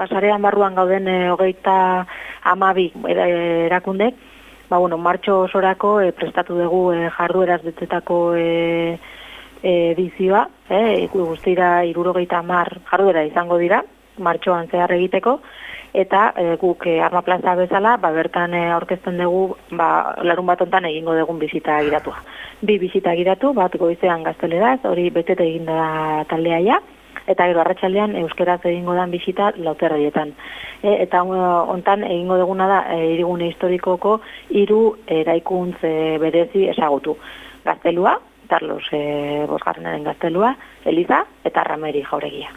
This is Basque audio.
basarean barruan gauden e, hogeita amabi erakundek, ba, bueno, martxo osorako e, prestatu dugu e, jardueraz betetako e, edizioa, e, guztira irurogeita mar jarduera izango dira, martxoan zehar egiteko, eta e, guk e, arma plaza bezala, ba, bertan e, aurkezten dugu, ba, larun bat ontan egingo dugun bizita giratua. Bi bizita giratu, bat goizean gazteleraz, hori betete egin da taldea ja, eta gero arratsaldean euskeraz egingo dan bisita lauterraietan. E, eta hontan egingo duguna da e, irigune historikoko hiru eraikuntz e, berezi esagutu. Gaztelua, Carlos e, Bosgarrenaren gaztelua, Eliza eta Rameri jauregia.